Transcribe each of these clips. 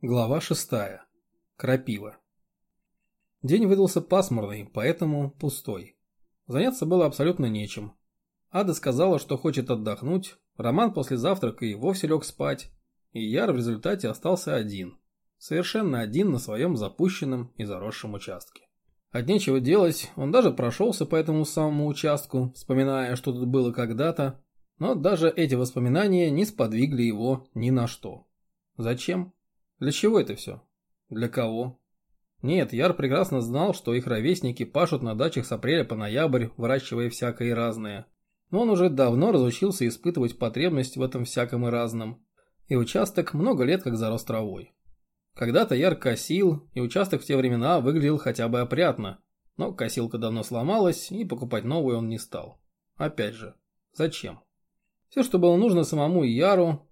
Глава шестая. Крапива. День выдался пасмурный, поэтому пустой. Заняться было абсолютно нечем. Ада сказала, что хочет отдохнуть, Роман после завтрака и вовсе лег спать, и Яр в результате остался один. Совершенно один на своем запущенном и заросшем участке. От нечего делать, он даже прошелся по этому самому участку, вспоминая, что тут было когда-то, но даже эти воспоминания не сподвигли его ни на что. Зачем? Для чего это все? Для кого? Нет, Яр прекрасно знал, что их ровесники пашут на дачах с апреля по ноябрь, выращивая всякое и разное. Но он уже давно разучился испытывать потребность в этом всяком и разном. И участок много лет как зарос травой. Когда-то Яр косил, и участок в те времена выглядел хотя бы опрятно. Но косилка давно сломалась, и покупать новую он не стал. Опять же, зачем? Все, что было нужно самому Яру,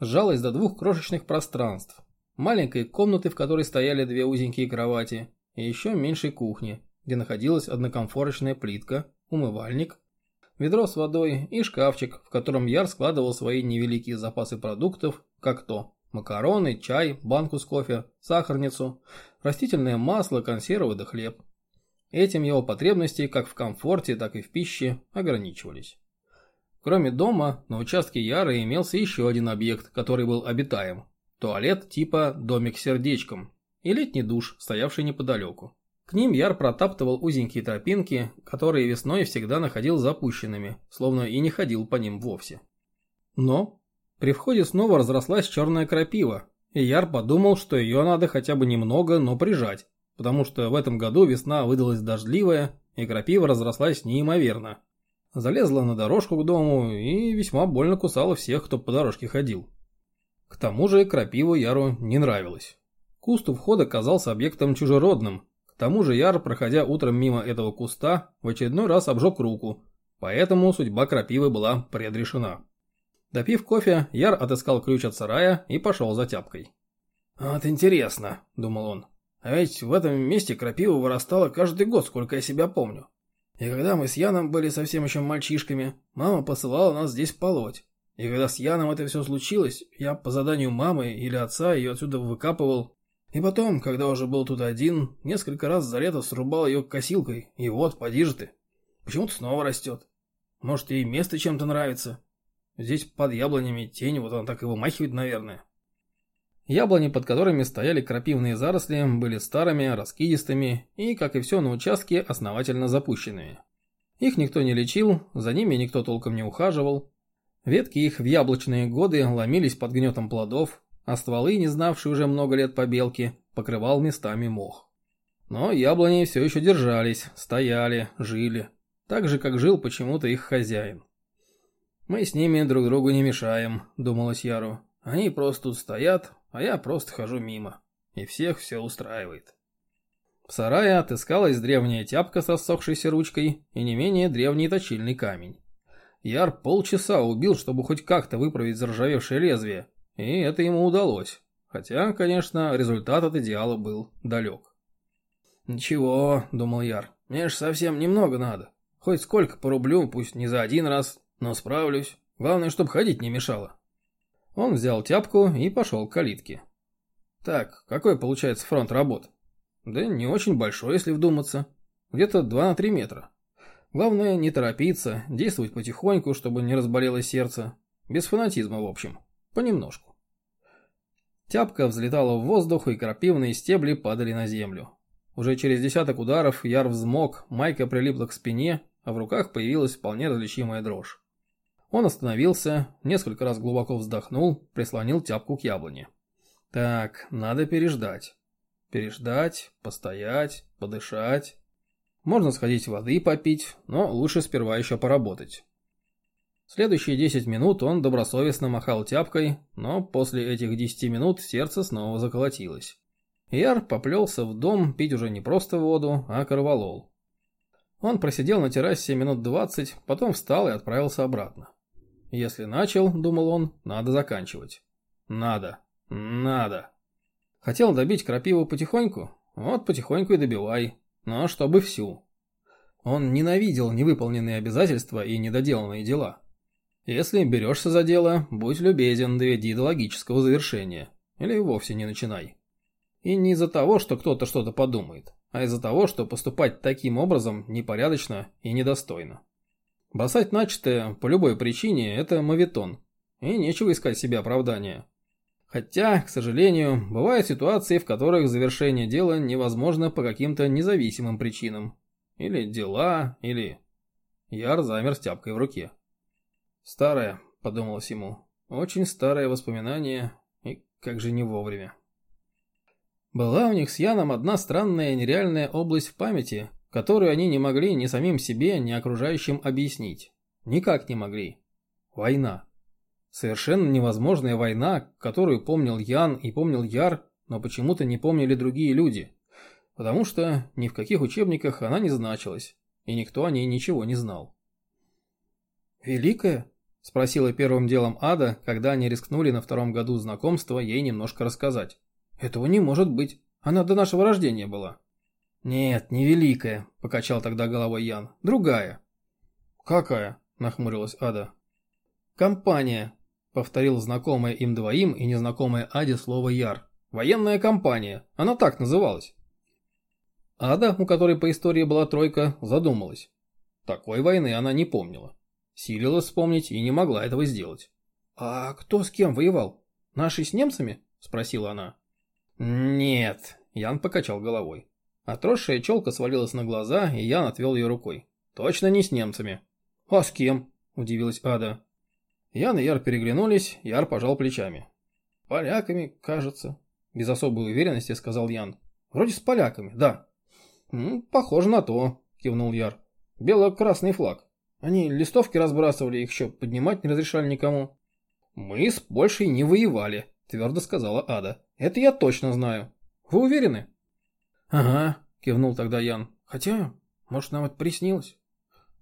сжалась до двух крошечных пространств. Маленькой комнаты, в которой стояли две узенькие кровати, и еще меньшей кухни, где находилась однокомфорочная плитка, умывальник, ведро с водой и шкафчик, в котором Яр складывал свои невеликие запасы продуктов, как то макароны, чай, банку с кофе, сахарницу, растительное масло, консервы да хлеб. Этим его потребности как в комфорте, так и в пище ограничивались. Кроме дома, на участке Яры имелся еще один объект, который был обитаем. Туалет типа «домик сердечком» и летний душ, стоявший неподалеку. К ним Яр протаптывал узенькие тропинки, которые весной всегда находил запущенными, словно и не ходил по ним вовсе. Но при входе снова разрослась черная крапива, и Яр подумал, что ее надо хотя бы немного, но прижать, потому что в этом году весна выдалась дождливая, и крапива разрослась неимоверно, залезла на дорожку к дому и весьма больно кусала всех, кто по дорожке ходил. К тому же крапиву Яру не нравилось. Куст у входа казался объектом чужеродным. К тому же Яр, проходя утром мимо этого куста, в очередной раз обжег руку, поэтому судьба крапивы была предрешена. Допив кофе, Яр отыскал ключ от сарая и пошел за тяпкой. «Вот интересно», — думал он, — «а ведь в этом месте крапива вырастала каждый год, сколько я себя помню. И когда мы с Яном были совсем еще мальчишками, мама посылала нас здесь полоть. И когда с Яном это все случилось, я по заданию мамы или отца ее отсюда выкапывал. И потом, когда уже был тут один, несколько раз за лето срубал ее косилкой, и вот, поди же ты. Почему-то снова растет. Может, ей место чем-то нравится. Здесь под яблонями тень, вот она так и вымахивает, наверное. Яблони, под которыми стояли крапивные заросли, были старыми, раскидистыми и, как и все на участке, основательно запущенными. Их никто не лечил, за ними никто толком не ухаживал. Ветки их в яблочные годы ломились под гнетом плодов, а стволы, не знавшие уже много лет побелки, покрывал местами мох. Но яблони все еще держались, стояли, жили, так же, как жил почему-то их хозяин. «Мы с ними друг другу не мешаем», — думалось Яру. «Они просто стоят, а я просто хожу мимо. И всех все устраивает. В сарае отыскалась древняя тяпка с рассохшейся ручкой и не менее древний точильный камень. Яр полчаса убил, чтобы хоть как-то выправить заржавевшее лезвие, и это ему удалось. Хотя, конечно, результат от идеала был далек. «Ничего», — думал Яр, — «мне ж совсем немного надо. Хоть сколько порублю, пусть не за один раз, но справлюсь. Главное, чтобы ходить не мешало». Он взял тяпку и пошел к калитке. Так, какой получается фронт работ? Да не очень большой, если вдуматься. Где-то 2 на 3 метра. Главное не торопиться, действовать потихоньку, чтобы не разболелось сердце. Без фанатизма, в общем. Понемножку. Тяпка взлетала в воздух, и крапивные стебли падали на землю. Уже через десяток ударов Яр взмок, майка прилипла к спине, а в руках появилась вполне различимая дрожь. Он остановился, несколько раз глубоко вздохнул, прислонил тяпку к яблоне. Так, надо переждать. Переждать, постоять, подышать. Можно сходить воды попить, но лучше сперва еще поработать. Следующие 10 минут он добросовестно махал тяпкой, но после этих 10 минут сердце снова заколотилось. Яр поплелся в дом пить уже не просто воду, а корвалол. Он просидел на террасе минут 20, потом встал и отправился обратно. Если начал, думал он, надо заканчивать. Надо. Надо. Хотел добить крапиву потихоньку? Вот потихоньку и добивай. Но чтобы всю. Он ненавидел невыполненные обязательства и недоделанные дела. Если берешься за дело, будь любезен, доведи до логического завершения. или вовсе не начинай. И не из-за того, что кто-то что-то подумает, а из-за того, что поступать таким образом непорядочно и недостойно. Бросать начатое по любой причине – это мавитон, и нечего искать себе оправдания. Хотя, к сожалению, бывают ситуации, в которых завершение дела невозможно по каким-то независимым причинам. Или дела, или... Яр замер с тяпкой в руке. «Старое», — подумалось ему, — «очень старое воспоминание, и как же не вовремя». Была у них с Яном одна странная нереальная область в памяти, которую они не могли ни самим себе, ни окружающим объяснить. Никак не могли. Война. Совершенно невозможная война, которую помнил Ян и помнил Яр, но почему-то не помнили другие люди. Потому что ни в каких учебниках она не значилась, и никто о ней ничего не знал. «Великая?» – спросила первым делом Ада, когда они рискнули на втором году знакомства ей немножко рассказать. Этого не может быть. Она до нашего рождения была. Нет, не великая, покачал тогда головой Ян. Другая. Какая? Нахмурилась Ада. Компания, повторил знакомое им двоим и незнакомое Аде слово Яр. Военная компания. Она так называлась. Ада, у которой по истории была тройка, задумалась. Такой войны она не помнила. Силилась вспомнить и не могла этого сделать. «А кто с кем воевал? Наши с немцами?» – спросила она. «Нет», — Ян покачал головой. Отросшая челка свалилась на глаза, и Ян отвел ее рукой. «Точно не с немцами». «А с кем?» – удивилась Ада. Ян и Яр переглянулись, Яр пожал плечами. «Поляками, кажется», – без особой уверенности сказал Ян. «Вроде с поляками, да». «Ну, похоже на то», – кивнул Яр. «Бело-красный флаг. Они листовки разбрасывали, их еще поднимать не разрешали никому». «Мы с Польшей не воевали», – твердо сказала Ада. Это я точно знаю. Вы уверены? Ага, кивнул тогда Ян. Хотя, может, нам это приснилось?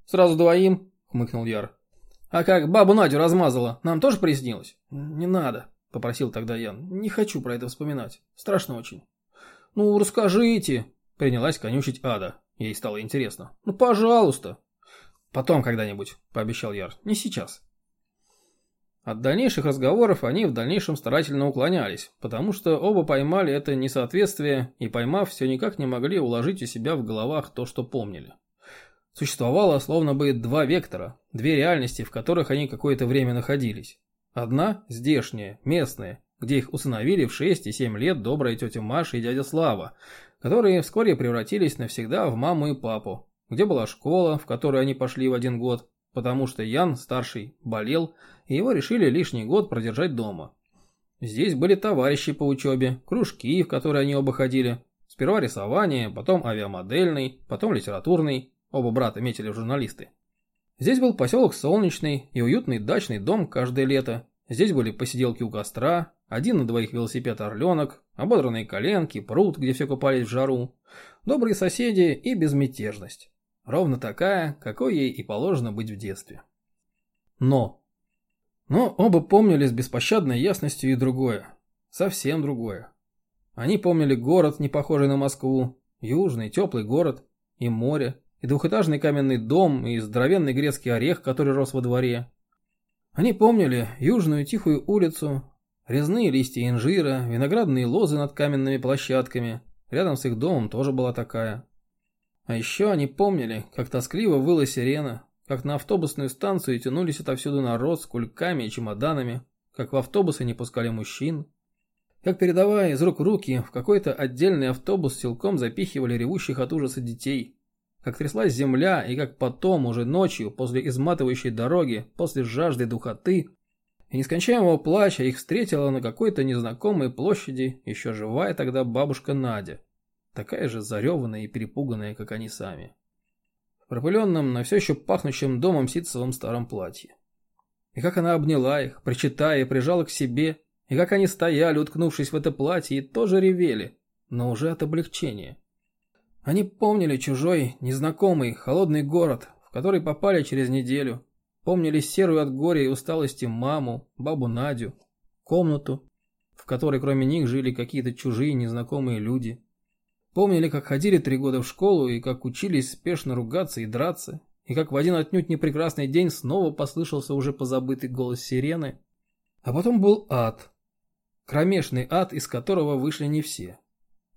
Сразу двоим, хмыкнул Яр. А как бабу Надю размазала, нам тоже приснилось? Не надо, попросил тогда Ян. Не хочу про это вспоминать. Страшно очень. Ну, расскажите, принялась конючить Ада. Ей стало интересно. Ну, пожалуйста. Потом когда-нибудь, пообещал Яр. Не сейчас. От дальнейших разговоров они в дальнейшем старательно уклонялись, потому что оба поймали это несоответствие и, поймав, все никак не могли уложить у себя в головах то, что помнили. Существовало словно бы два вектора, две реальности, в которых они какое-то время находились. Одна – здешняя, местная, где их усыновили в 6 и 7 лет добрая тетя Маша и дядя Слава, которые вскоре превратились навсегда в маму и папу, где была школа, в которую они пошли в один год, потому что Ян, старший, болел, и его решили лишний год продержать дома. Здесь были товарищи по учебе, кружки, в которые они оба ходили. Сперва рисование, потом авиамодельный, потом литературный, оба брата метили в журналисты. Здесь был поселок Солнечный и уютный дачный дом каждое лето. Здесь были посиделки у костра, один на двоих велосипед орленок, ободранные коленки, пруд, где все купались в жару, добрые соседи и безмятежность. Ровно такая, какой ей и положено быть в детстве. Но. Но оба помнили с беспощадной ясностью и другое. Совсем другое. Они помнили город, не похожий на Москву, южный, теплый город, и море, и двухэтажный каменный дом, и здоровенный грецкий орех, который рос во дворе. Они помнили южную тихую улицу, резные листья инжира, виноградные лозы над каменными площадками. Рядом с их домом тоже была такая. А еще они помнили, как тоскливо выла сирена, как на автобусную станцию тянулись отовсюду народ с кульками и чемоданами, как в автобусы не пускали мужчин, как передавая из рук в руки в какой-то отдельный автобус силком запихивали ревущих от ужаса детей, как тряслась земля и как потом, уже ночью, после изматывающей дороги, после жажды духоты и нескончаемого плача их встретила на какой-то незнакомой площади еще живая тогда бабушка Надя такая же зареванная и перепуганная, как они сами. В пропыленном, на все еще пахнущем домом ситцевом старом платье. И как она обняла их, причитая и прижала к себе, и как они стояли, уткнувшись в это платье, и тоже ревели, но уже от облегчения. Они помнили чужой, незнакомый, холодный город, в который попали через неделю, помнили серую от горя и усталости маму, бабу Надю, комнату, в которой кроме них жили какие-то чужие незнакомые люди, Помнили, как ходили три года в школу и как учились спешно ругаться и драться, и как в один отнюдь непрекрасный день снова послышался уже позабытый голос сирены. А потом был ад. Кромешный ад, из которого вышли не все.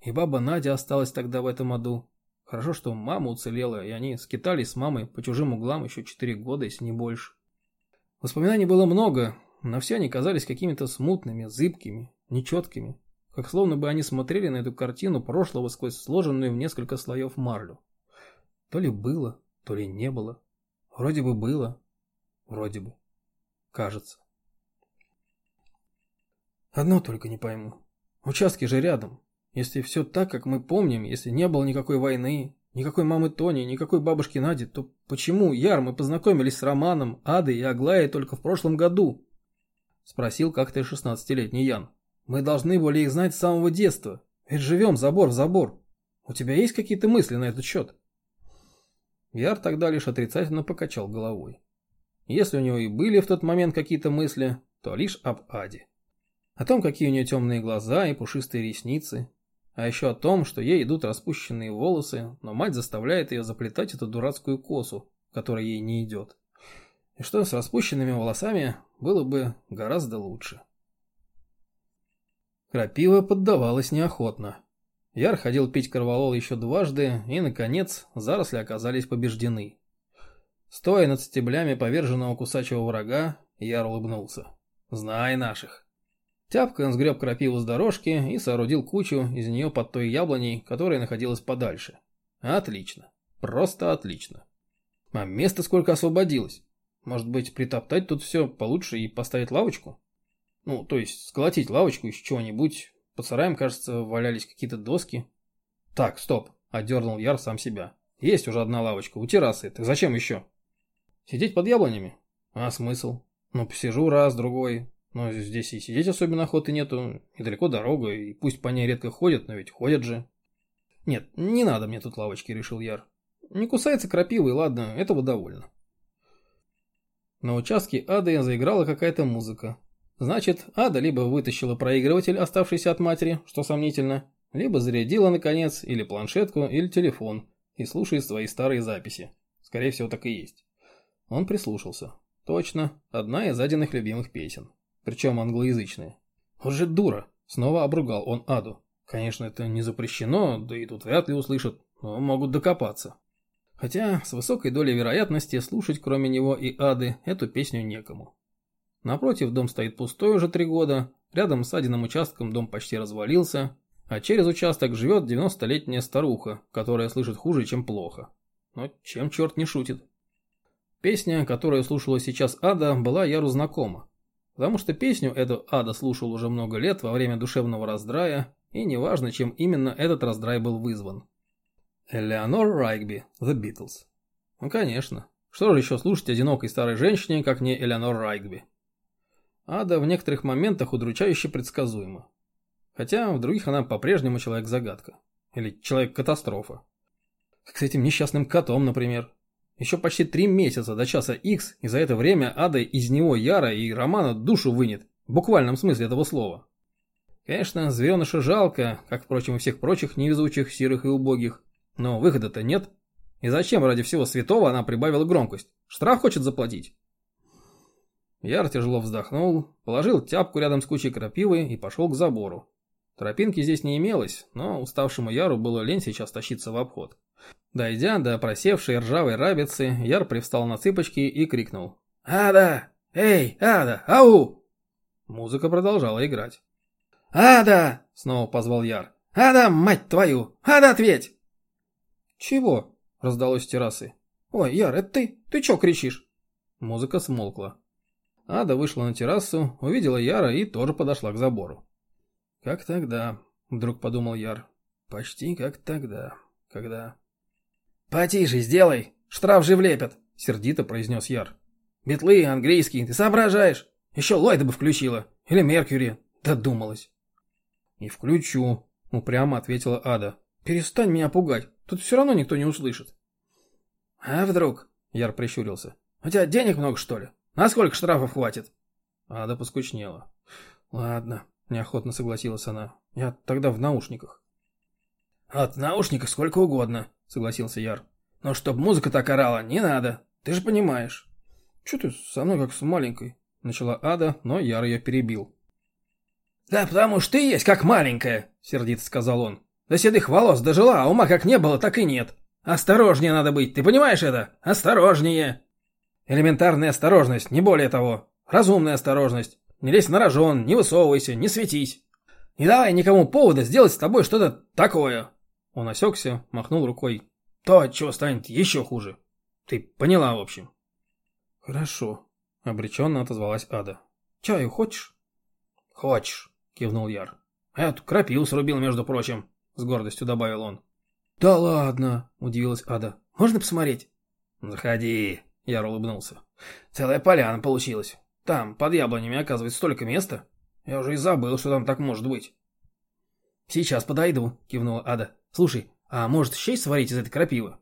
И баба Надя осталась тогда в этом аду. Хорошо, что мама уцелела, и они скитались с мамой по чужим углам еще четыре года, если не больше. Воспоминаний было много, но все они казались какими-то смутными, зыбкими, нечеткими, как словно бы они смотрели на эту картину прошлого сквозь сложенную в несколько слоев марлю. То ли было, то ли не было. Вроде бы было, вроде бы. Кажется. Одно только не пойму. Участки же рядом. Если все так, как мы помним, если не было никакой войны, никакой мамы Тони, никакой бабушки Нади, то почему, Яр, мы познакомились с Романом, Адой и Аглаей только в прошлом году? Спросил как-то шестнадцатилетний Ян. Мы должны были их знать с самого детства, ведь живем забор в забор. У тебя есть какие-то мысли на этот счет? Яр тогда лишь отрицательно покачал головой. Если у него и были в тот момент какие-то мысли, то лишь об Аде. О том, какие у нее темные глаза и пушистые ресницы, а еще о том, что ей идут распущенные волосы, но мать заставляет ее заплетать эту дурацкую косу, которая ей не идет. И что с распущенными волосами было бы гораздо лучше. Крапива поддавалась неохотно. Яр ходил пить корвалол еще дважды, и, наконец, заросли оказались побеждены. Стоя над стеблями поверженного кусачего врага, Яр улыбнулся. «Знай наших». Тяпкой он сгреб крапиву с дорожки и соорудил кучу из нее под той яблоней, которая находилась подальше. Отлично. Просто отлично. А место сколько освободилось. Может быть, притоптать тут все получше и поставить лавочку? Ну, то есть, сколотить лавочку из чего-нибудь. Под сараем, кажется, валялись какие-то доски. Так, стоп, отдернул Яр сам себя. Есть уже одна лавочка, у террасы, так зачем еще? Сидеть под яблонями? А смысл? Ну, посижу раз, другой, но здесь и сидеть особенно охоты нету, недалеко дорога, и пусть по ней редко ходят, но ведь ходят же. Нет, не надо мне тут лавочки, решил Яр. Не кусается крапивы, ладно, этого довольно. На участке Ады заиграла какая-то музыка. Значит, Ада либо вытащила проигрыватель, оставшийся от матери, что сомнительно, либо зарядила, наконец, или планшетку, или телефон, и слушает свои старые записи. Скорее всего, так и есть. Он прислушался. Точно, одна из Адиных любимых песен причем англоязычные. Вот же дура, снова обругал он Аду. Конечно, это не запрещено, да и тут вряд ли услышат, но могут докопаться. Хотя с высокой долей вероятности слушать кроме него и Ады эту песню некому. Напротив, дом стоит пустой уже три года, рядом с Адиным участком дом почти развалился, а через участок живет 90-летняя старуха, которая слышит хуже, чем плохо. Но чем черт не шутит. Песня, которую слушала сейчас Ада, была Яру знакома. Потому что песню эту Ада слушал уже много лет во время душевного раздрая, и неважно, чем именно этот раздрай был вызван. Элеонор Райкби, The Beatles. Ну конечно. Что же еще слушать одинокой старой женщине, как не Элеонор Райкби? Ада в некоторых моментах удручающе предсказуема. Хотя в других она по-прежнему человек-загадка. Или человек-катастрофа. Как с этим несчастным котом, например. Еще почти три месяца до часа X, и за это время Ада из него Яра и Романа душу вынет, в буквальном смысле этого слова. Конечно, звереныша жалко, как, впрочем, и всех прочих невезучих, сирых и убогих, но выхода-то нет. И зачем ради всего святого она прибавила громкость? Штраф хочет заплатить? Яр тяжело вздохнул, положил тяпку рядом с кучей крапивы и пошел к забору. Тропинки здесь не имелось, но уставшему Яру было лень сейчас тащиться в обход. Дойдя до просевшей ржавой рабицы, Яр привстал на цыпочки и крикнул. «Ада! Эй, Ада! Ау!» Музыка продолжала играть. «Ада!» — снова позвал Яр. «Ада, мать твою! Ада, ответь!» «Чего?» — раздалось с террасы. «Ой, Яр, это ты? Ты чё кричишь?» Музыка смолкла. Ада вышла на террасу, увидела Яра и тоже подошла к забору. «Как тогда?» — вдруг подумал Яр. «Почти как тогда, когда...» «Потише сделай, штраф же влепят», — сердито произнес Яр. «Метлы, английский, ты соображаешь? Еще Ллойда бы включила. Или Меркьюри. Додумалась». «Не включу», — упрямо ответила Ада. «Перестань меня пугать, тут все равно никто не услышит». «А вдруг?» — Яр прищурился. «У тебя денег много, что ли? На сколько штрафов хватит?» Ада поскучнела. «Ладно», — неохотно согласилась она. «Я тогда в наушниках». «От наушников сколько угодно», — согласился Яр. «Но чтоб музыка так орала, не надо. Ты же понимаешь». «Чё ты со мной как с маленькой?» — начала Ада, но Яр ее перебил. Да потому что ты есть как маленькая, сердито сказал он. До седых волос дожила, а ума как не было, так и нет. Осторожнее надо быть, ты понимаешь это? Осторожнее. Элементарная осторожность, не более того. Разумная осторожность. Не лезь на рожон, не высовывайся, не светись. Не давай никому повода сделать с тобой что-то такое. Он осекся, махнул рукой. То, от чего станет еще хуже. Ты поняла, в общем. Хорошо, обреченно отозвалась Ада. Чаю хочешь? Хочешь, кивнул Яр. Эту крапиву срубил, между прочим, с гордостью добавил он. Да ладно, удивилась Ада. Можно посмотреть? Заходи, Яр улыбнулся. Целая поляна получилась. Там, под яблонями, оказывается, столько места. Я уже и забыл, что там так может быть. Сейчас подойду, кивнула Ада. Слушай, а может щей сварить из этой крапивы?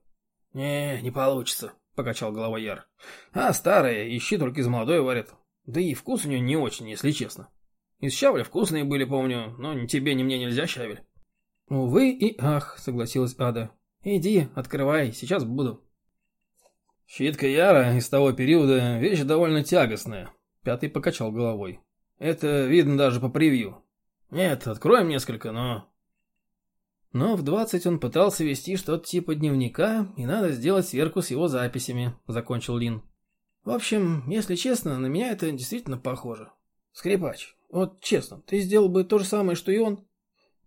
Не, не получится, покачал головой Яр. А старая, ищи только из молодой варят. Да и вкус у нее не очень, если честно. Из щавля вкусные были, помню, но ни тебе, ни мне нельзя щавель. Увы и ах, согласилась Ада. Иди, открывай, сейчас буду. Щитка Яра из того периода вещь довольно тягостная. Пятый покачал головой. Это видно даже по превью. Нет, откроем несколько, но... Но в двадцать он пытался вести что-то типа дневника, и надо сделать сверку с его записями, закончил Лин. В общем, если честно, на меня это действительно похоже. Скрипач, вот честно, ты сделал бы то же самое, что и он?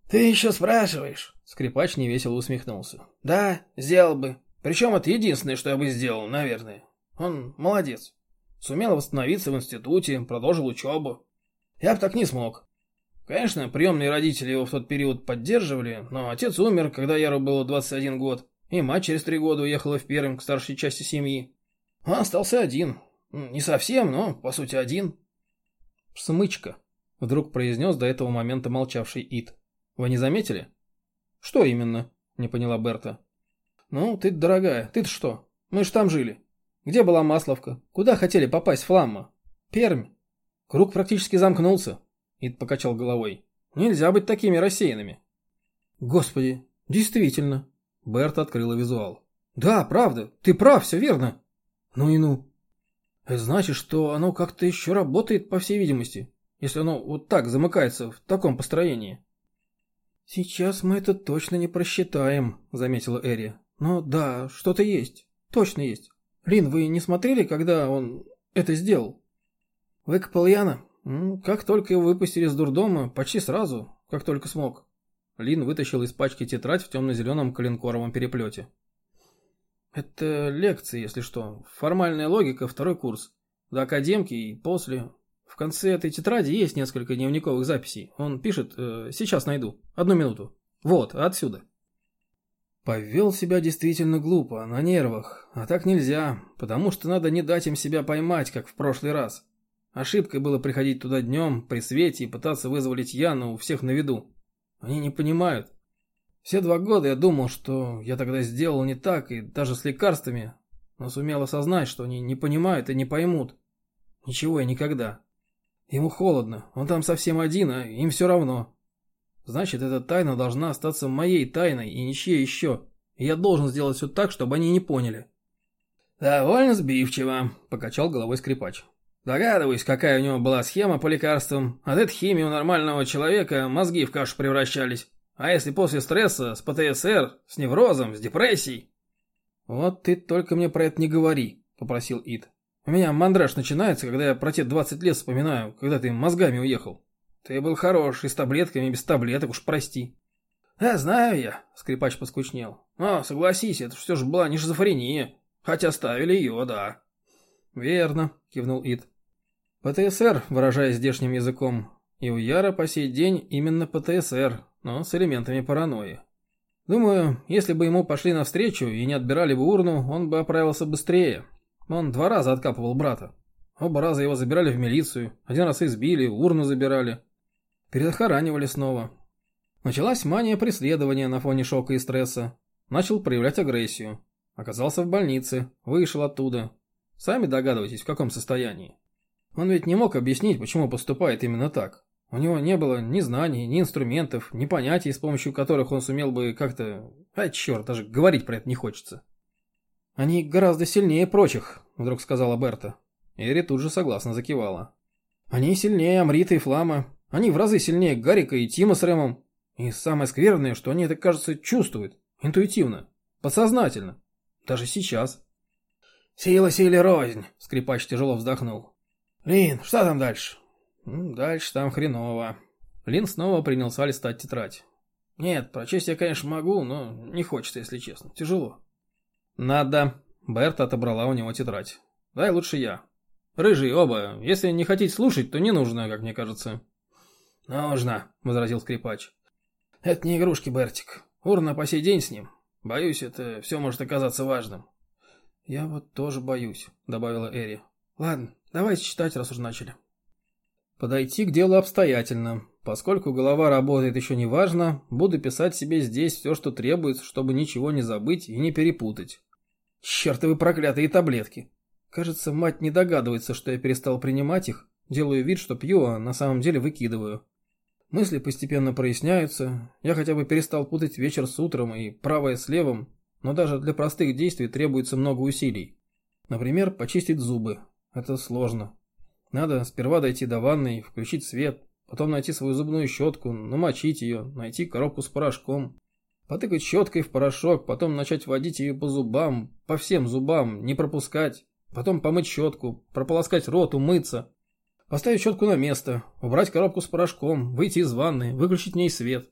Ты еще спрашиваешь? Скрипач невесело усмехнулся. Да, сделал бы. Причем это единственное, что я бы сделал, наверное. Он молодец. Сумел восстановиться в институте, продолжил учебу. Я бы так не смог. Конечно, приемные родители его в тот период поддерживали, но отец умер, когда Яру было 21 год, и мать через три года уехала в Пермь к старшей части семьи. Он остался один. Не совсем, но, по сути, один. «Смычка», — вдруг произнес до этого момента молчавший Ит. «Вы не заметили?» «Что именно?» — не поняла Берта. «Ну, ты дорогая, ты-то что? Мы ж там жили. Где была Масловка? Куда хотели попасть Фламма? Пермь. Круг практически замкнулся. Ид покачал головой. Нельзя быть такими рассеянными. Господи, действительно. Берт открыла визуал. Да, правда, ты прав, все верно. Ну и ну. Это значит, что оно как-то еще работает, по всей видимости, если оно вот так замыкается в таком построении. Сейчас мы это точно не просчитаем, заметила Эри. Но да, что-то есть. Точно есть. Лин, вы не смотрели, когда он это сделал? Выкопал Яна? Как только его выпустили из дурдома, почти сразу, как только смог. Лин вытащил из пачки тетрадь в темно-зеленом коленкоровом переплете. Это лекции, если что. Формальная логика, второй курс. До академки и после. В конце этой тетради есть несколько дневниковых записей. Он пишет, э, сейчас найду. Одну минуту. Вот, отсюда. Повел себя действительно глупо, на нервах. А так нельзя, потому что надо не дать им себя поймать, как в прошлый раз. Ошибкой было приходить туда днем, при свете, и пытаться вызволить Яну у всех на виду. Они не понимают. Все два года я думал, что я тогда сделал не так, и даже с лекарствами, но сумел осознать, что они не понимают и не поймут. Ничего и никогда. Ему холодно, он там совсем один, а им все равно. Значит, эта тайна должна остаться моей тайной и ничьей еще. И я должен сделать все так, чтобы они не поняли. «Довольно сбивчиво», — покачал головой скрипач. «Догадываюсь, какая у него была схема по лекарствам. От этой химии у нормального человека мозги в кашу превращались. А если после стресса, с ПТСР, с неврозом, с депрессией?» «Вот ты только мне про это не говори», — попросил Ид. «У меня мандраж начинается, когда я про те 20 лет вспоминаю, когда ты мозгами уехал». Ты был хорош, и с таблетками, и без таблеток, уж прости. Да, знаю я, скрипач поскучнел. Но, согласись, это все же была не шизофрения. Хотя ставили ее, да. Верно, кивнул Ид. ПТСР, выражаясь здешним языком. И у Яра по сей день именно ПТСР, но с элементами паранойи. Думаю, если бы ему пошли навстречу и не отбирали бы урну, он бы оправился быстрее. Он два раза откапывал брата. Оба раза его забирали в милицию, один раз избили, урну забирали. Перезахоранивали снова. Началась мания преследования на фоне шока и стресса. Начал проявлять агрессию. Оказался в больнице, вышел оттуда. Сами догадываетесь, в каком состоянии. Он ведь не мог объяснить, почему поступает именно так. У него не было ни знаний, ни инструментов, ни понятий, с помощью которых он сумел бы как-то... А черт, даже говорить про это не хочется. «Они гораздо сильнее прочих», — вдруг сказала Берта. Эри тут же согласно закивала. «Они сильнее Амрита и Флама. Они в разы сильнее Гарика и Тима с Рэмом. И самое скверное, что они это, кажется, чувствуют. Интуитивно. Подсознательно. Даже сейчас. «Сила силе рознь», — скрипач тяжело вздохнул. «Лин, что там дальше?» «Дальше там хреново». Лин снова принялся листать тетрадь. «Нет, прочесть я, конечно, могу, но не хочется, если честно. Тяжело». «Надо». Берта отобрала у него тетрадь. «Дай лучше я». «Рыжий, оба. Если не хотите слушать, то не нужно, как мне кажется». «Нужно», — возразил скрипач. «Это не игрушки, Бертик. Урна по сей день с ним. Боюсь, это все может оказаться важным». «Я вот тоже боюсь», — добавила Эри. «Ладно, давайте читать, раз уж начали». Подойти к делу обстоятельно. Поскольку голова работает еще не важно, буду писать себе здесь все, что требуется, чтобы ничего не забыть и не перепутать. Чертовы проклятые таблетки. Кажется, мать не догадывается, что я перестал принимать их, делаю вид, что пью, а на самом деле выкидываю. Мысли постепенно проясняются, я хотя бы перестал путать вечер с утром и правое с левым, но даже для простых действий требуется много усилий. Например, почистить зубы. Это сложно. Надо сперва дойти до ванной, включить свет, потом найти свою зубную щетку, намочить ее, найти коробку с порошком, потыкать щеткой в порошок, потом начать водить ее по зубам, по всем зубам, не пропускать, потом помыть щетку, прополоскать рот, умыться, поставить щетку на место, убрать коробку с порошком, выйти из ванны, выключить в ней свет.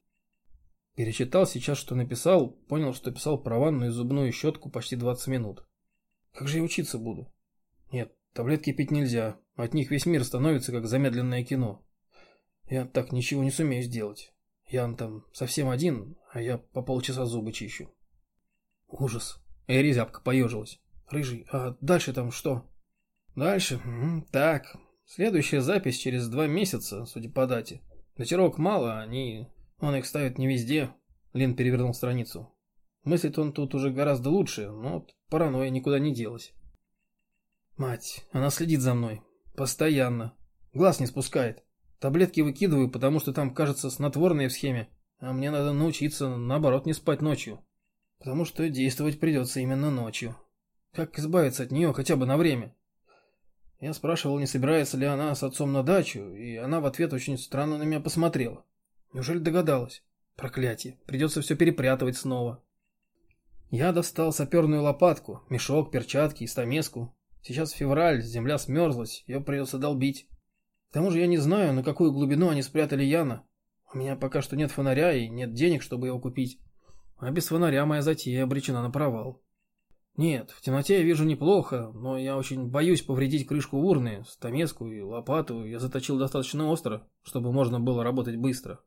Перечитал сейчас, что написал, понял, что писал про ванную и зубную щетку почти 20 минут. Как же я учиться буду? Нет, таблетки пить нельзя, от них весь мир становится как замедленное кино. Я так ничего не сумею сделать. Ян там совсем один, а я по полчаса зубы чищу. Ужас. Эри зябко поежилась. Рыжий, а дальше там что? Дальше? Так. Следующая запись через два месяца, судя по дате. Датировок мало, они он их ставит не везде. Лин перевернул страницу. Мыслит он тут уже гораздо лучше, но паранойя никуда не делась. Мать, она следит за мной. Постоянно. Глаз не спускает. Таблетки выкидываю, потому что там, кажется, снотворные в схеме. А мне надо научиться, наоборот, не спать ночью. Потому что действовать придется именно ночью. Как избавиться от нее хотя бы на время? Я спрашивал, не собирается ли она с отцом на дачу, и она в ответ очень странно на меня посмотрела. Неужели догадалась? Проклятие, придется все перепрятывать снова. Я достал саперную лопатку, мешок, перчатки и стамеску. Сейчас февраль, земля смерзлась, ее придется долбить. К тому же я не знаю, на какую глубину они спрятали Яна. У меня пока что нет фонаря и нет денег, чтобы его купить. А без фонаря моя затея обречена на провал. Нет, в темноте я вижу неплохо, но я очень боюсь повредить крышку урны, стамеску и лопату я заточил достаточно остро, чтобы можно было работать быстро.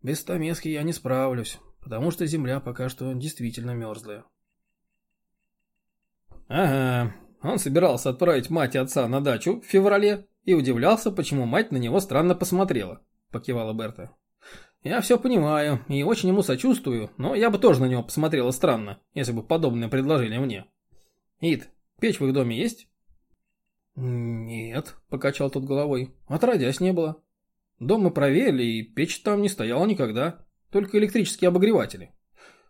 Без стамески я не справлюсь, потому что земля пока что действительно мерзлая. Ага, он собирался отправить мать и отца на дачу в феврале и удивлялся, почему мать на него странно посмотрела, покивала Берта. Я все понимаю и очень ему сочувствую, но я бы тоже на него посмотрела странно, если бы подобное предложили мне. Ид, печь в их доме есть? Нет, покачал тот головой, отродясь не было. Дом мы проверили, и печь там не стояла никогда. Только электрические обогреватели.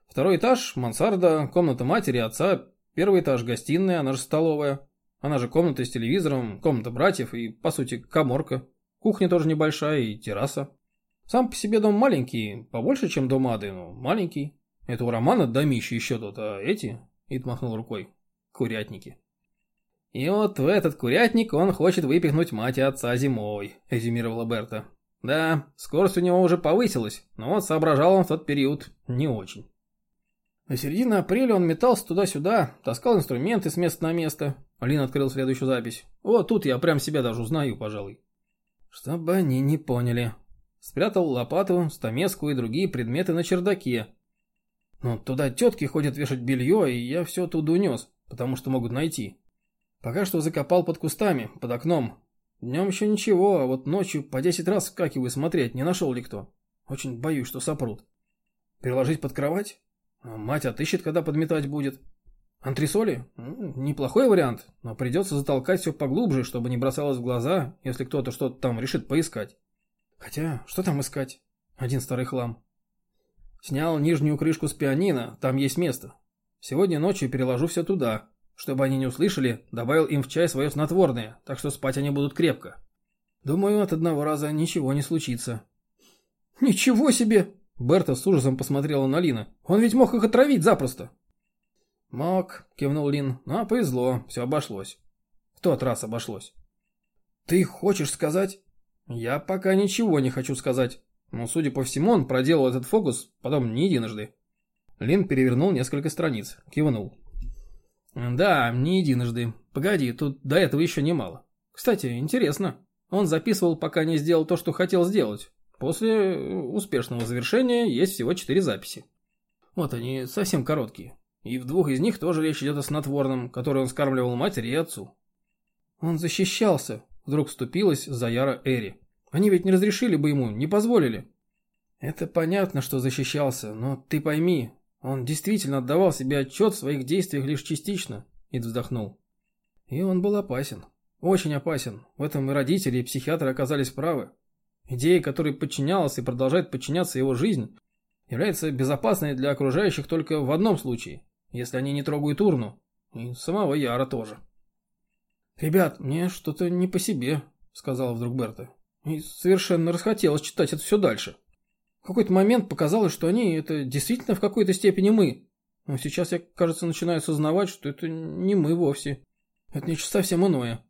Второй этаж, мансарда, комната матери, отца. Первый этаж, гостиная, она же столовая. Она же комната с телевизором, комната братьев и, по сути, коморка. Кухня тоже небольшая и терраса. Сам по себе дом маленький, побольше, чем дом Ады, но маленький. Это у Романа домище еще тут, а эти, Ид махнул рукой, курятники. И вот в этот курятник он хочет выпихнуть мать и отца зимой, резюмировала Берта. Да, скорость у него уже повысилась, но вот соображал он в тот период не очень. На середине апреля он метался туда-сюда, таскал инструменты с места на место. Алин открыл следующую запись. Вот тут я прям себя даже узнаю, пожалуй. Чтобы они не поняли. Спрятал лопату, стамеску и другие предметы на чердаке. Но туда тетки ходят вешать белье, и я все оттуда унес, потому что могут найти. Пока что закопал под кустами, под окном, Днем еще ничего, а вот ночью по десять раз вскакиваю смотреть, не нашел ли кто. Очень боюсь, что сопрут. Переложить под кровать? А мать отыщет, когда подметать будет. Антресоли? Ну, неплохой вариант, но придется затолкать все поглубже, чтобы не бросалось в глаза, если кто-то что-то там решит поискать. Хотя, что там искать? Один старый хлам. Снял нижнюю крышку с пианино, там есть место. Сегодня ночью переложу все туда, чтобы они не услышали, добавил им в чай свое снотворное, так что спать они будут крепко. Думаю, от одного раза ничего не случится. Ничего себе! Берта с ужасом посмотрела на Лина. Он ведь мог их отравить запросто. Мог, кивнул Лин. Но повезло, все обошлось. В тот раз обошлось. Ты хочешь сказать? Я пока ничего не хочу сказать. Но, судя по всему, он проделал этот фокус потом не единожды. Лин перевернул несколько страниц, кивнул. Да, не единожды. Погоди, тут до этого еще немало. Кстати, интересно. Он записывал, пока не сделал то, что хотел сделать. После успешного завершения есть всего четыре записи. Вот они, совсем короткие. И в двух из них тоже речь идет о снотворном, который он скармливал матери и отцу. Он защищался, вдруг вступилась за Яра Эри. Они ведь не разрешили бы ему, не позволили. Это понятно, что защищался, но ты пойми, он действительно отдавал себе отчет в своих действиях лишь частично, Ид вздохнул. И он был опасен. Очень опасен. В этом и родители, и психиатры оказались правы. Идея, которой подчинялась и продолжает подчиняться его жизнь, является безопасной для окружающих только в одном случае, если они не трогают урну, и самого Яра тоже. «Ребят, мне что-то не по себе», — сказала вдруг Берта. И совершенно расхотелось читать это все дальше. В какой-то момент показалось, что они — это действительно в какой-то степени мы. Но сейчас я, кажется, начинаю осознавать, что это не мы вовсе. Это нечто совсем иное.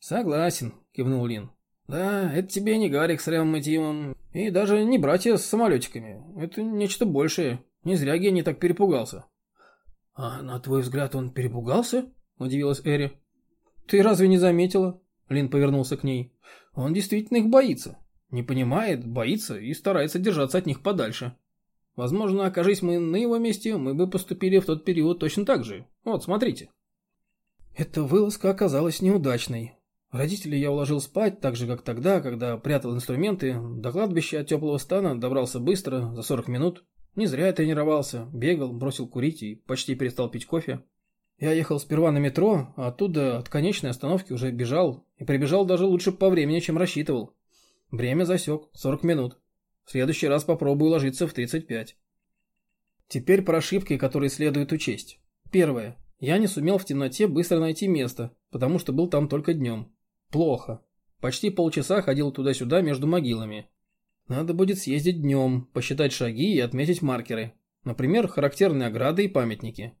«Согласен», — кивнул Лин. Да, это тебе не Гарик с Рэмом и Тимом, и даже не братья с самолетиками. Это нечто большее. Не зря гений так перепугался. А на твой взгляд он перепугался? Удивилась Эри. Ты разве не заметила? Лин повернулся к ней. Он действительно их боится. Не понимает, боится и старается держаться от них подальше. Возможно, окажись мы на его месте, мы бы поступили в тот период точно так же. Вот, смотрите. Эта вылазка оказалась неудачной. Родителей я уложил спать, так же, как тогда, когда прятал инструменты. До кладбища от теплого стана добрался быстро, за 40 минут. Не зря я тренировался, бегал, бросил курить и почти перестал пить кофе. Я ехал сперва на метро, а оттуда от конечной остановки уже бежал. И прибежал даже лучше по времени, чем рассчитывал. Время засек, 40 минут. В следующий раз попробую ложиться в 35. Теперь про ошибки, которые следует учесть. Первое. Я не сумел в темноте быстро найти место, потому что был там только днем. Плохо. Почти полчаса ходил туда-сюда между могилами. Надо будет съездить днем, посчитать шаги и отметить маркеры. Например, характерные ограды и памятники.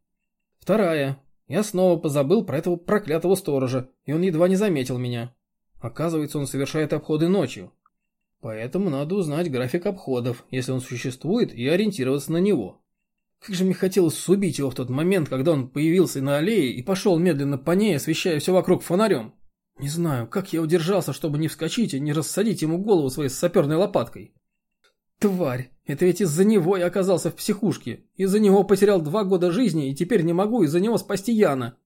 Вторая. Я снова позабыл про этого проклятого сторожа, и он едва не заметил меня. Оказывается, он совершает обходы ночью. Поэтому надо узнать график обходов, если он существует, и ориентироваться на него. Как же мне хотелось убить его в тот момент, когда он появился на аллее и пошел медленно по ней, освещая все вокруг фонарем. Не знаю, как я удержался, чтобы не вскочить и не рассадить ему голову своей саперной лопаткой. Тварь, это ведь из-за него я оказался в психушке. Из-за него потерял два года жизни и теперь не могу из-за него спасти Яна.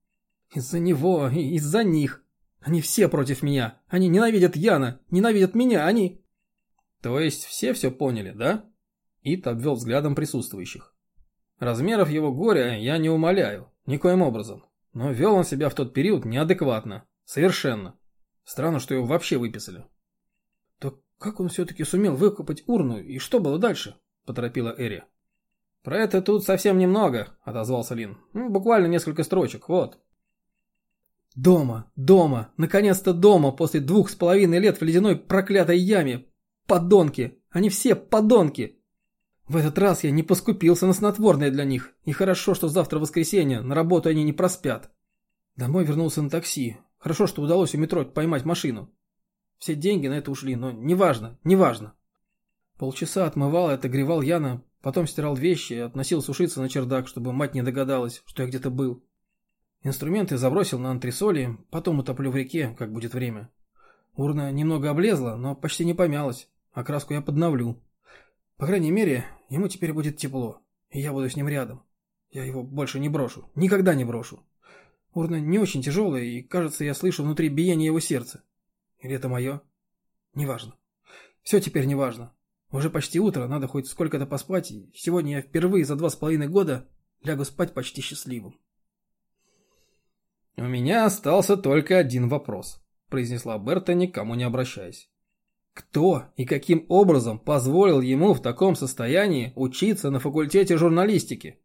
Из-за него и из-за них. Они все против меня. Они ненавидят Яна, ненавидят меня, они... То есть все все поняли, да? Ит обвел взглядом присутствующих. Размеров его горя я не умоляю, никоим образом. Но вел он себя в тот период неадекватно. Совершенно. Странно, что его вообще выписали. Как он все-таки сумел выкопать урну, и что было дальше? Поторопила Эри. Про это тут совсем немного, отозвался Лин. Ну, буквально несколько строчек, вот. Дома, дома, наконец-то дома, после двух с половиной лет в ледяной проклятой яме. Подонки, они все подонки. В этот раз я не поскупился на снотворное для них, и хорошо, что завтра воскресенье, на работу они не проспят. Домой вернулся на такси, Хорошо, что удалось у метро поймать машину. Все деньги на это ушли, но неважно, неважно. Полчаса отмывал и отогревал Яна, потом стирал вещи и относил сушиться на чердак, чтобы мать не догадалась, что я где-то был. Инструменты забросил на антресоли, потом утоплю в реке, как будет время. Урна немного облезла, но почти не помялась. Окраску я подновлю. По крайней мере, ему теперь будет тепло, и я буду с ним рядом. Я его больше не брошу, никогда не брошу. Урна не очень тяжелая, и, кажется, я слышу внутри биение его сердца. Или это мое? Неважно. Все теперь неважно. Уже почти утро, надо хоть сколько-то поспать, и сегодня я впервые за два с половиной года лягу спать почти счастливым. «У меня остался только один вопрос», – произнесла Берта, никому не обращаясь. «Кто и каким образом позволил ему в таком состоянии учиться на факультете журналистики?»